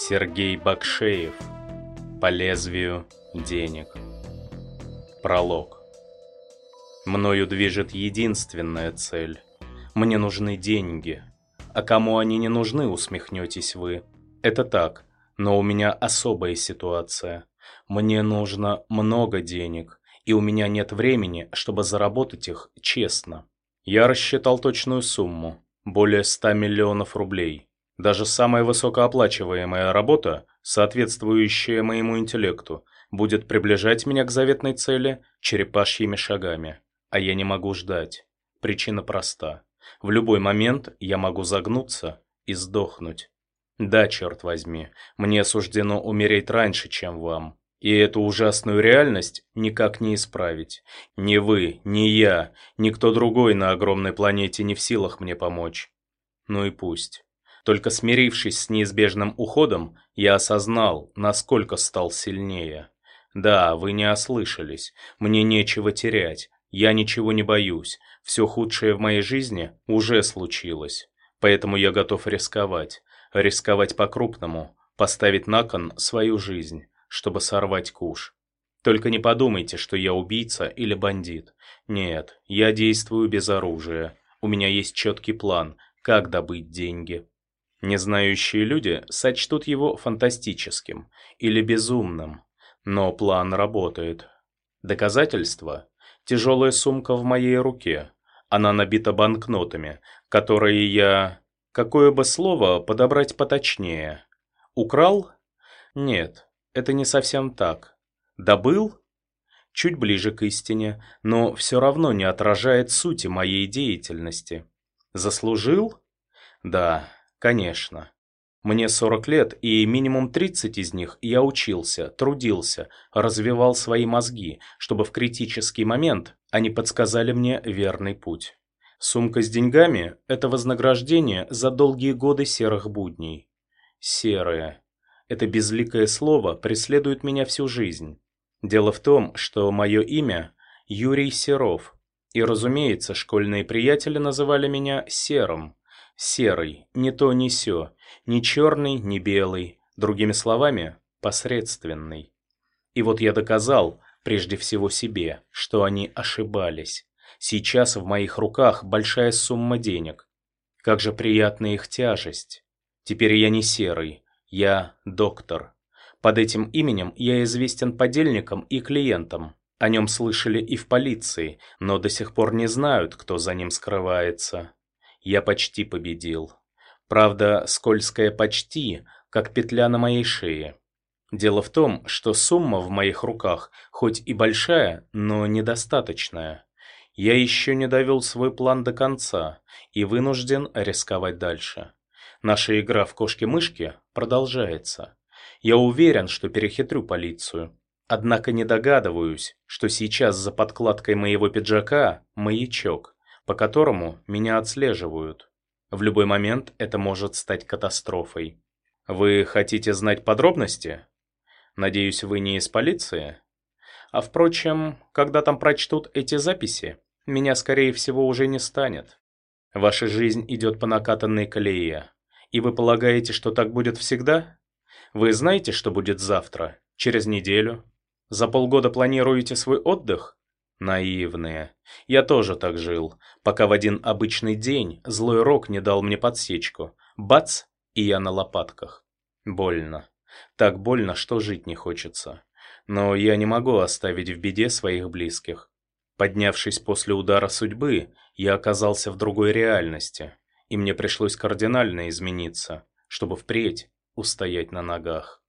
Сергей Бакшеев. По лезвию денег. Пролог. Мною движет единственная цель. Мне нужны деньги. А кому они не нужны, усмехнетесь вы. Это так, но у меня особая ситуация. Мне нужно много денег, и у меня нет времени, чтобы заработать их честно. Я рассчитал точную сумму. Более 100 миллионов рублей. Даже самая высокооплачиваемая работа, соответствующая моему интеллекту, будет приближать меня к заветной цели черепашьими шагами. А я не могу ждать. Причина проста. В любой момент я могу загнуться и сдохнуть. Да, черт возьми, мне суждено умереть раньше, чем вам. И эту ужасную реальность никак не исправить. Ни вы, ни я, никто другой на огромной планете не в силах мне помочь. Ну и пусть. Только смирившись с неизбежным уходом, я осознал, насколько стал сильнее. Да, вы не ослышались. Мне нечего терять. Я ничего не боюсь. Все худшее в моей жизни уже случилось. Поэтому я готов рисковать. Рисковать по-крупному. Поставить на кон свою жизнь, чтобы сорвать куш. Только не подумайте, что я убийца или бандит. Нет, я действую без оружия. У меня есть четкий план, как добыть деньги. Незнающие люди сочтут его фантастическим или безумным, но план работает. Доказательство – тяжелая сумка в моей руке. Она набита банкнотами, которые я... Какое бы слово подобрать поточнее? Украл? Нет, это не совсем так. Добыл? Чуть ближе к истине, но все равно не отражает сути моей деятельности. Заслужил? Да, Конечно. Мне 40 лет, и минимум 30 из них я учился, трудился, развивал свои мозги, чтобы в критический момент они подсказали мне верный путь. Сумка с деньгами – это вознаграждение за долгие годы серых будней. Серое. Это безликое слово преследует меня всю жизнь. Дело в том, что мое имя – Юрий Серов, и, разумеется, школьные приятели называли меня Серым. Серый, не то ни сё, ни черный, ни белый, другими словами, посредственный. И вот я доказал, прежде всего себе, что они ошибались. Сейчас в моих руках большая сумма денег. Как же приятна их тяжесть. Теперь я не серый, я доктор. Под этим именем я известен подельникам и клиентам. О нем слышали и в полиции, но до сих пор не знают, кто за ним скрывается я почти победил. Правда, скользкое «почти», как петля на моей шее. Дело в том, что сумма в моих руках хоть и большая, но недостаточная. Я еще не довел свой план до конца и вынужден рисковать дальше. Наша игра в кошки-мышки продолжается. Я уверен, что перехитрю полицию. Однако не догадываюсь, что сейчас за подкладкой моего пиджака маячок по которому меня отслеживают. В любой момент это может стать катастрофой. Вы хотите знать подробности? Надеюсь, вы не из полиции? А впрочем, когда там прочтут эти записи, меня, скорее всего, уже не станет. Ваша жизнь идет по накатанной колее. И вы полагаете, что так будет всегда? Вы знаете, что будет завтра, через неделю? За полгода планируете свой отдых? Наивные. Я тоже так жил, пока в один обычный день злой рок не дал мне подсечку. Бац, и я на лопатках. Больно. Так больно, что жить не хочется. Но я не могу оставить в беде своих близких. Поднявшись после удара судьбы, я оказался в другой реальности, и мне пришлось кардинально измениться, чтобы впредь устоять на ногах.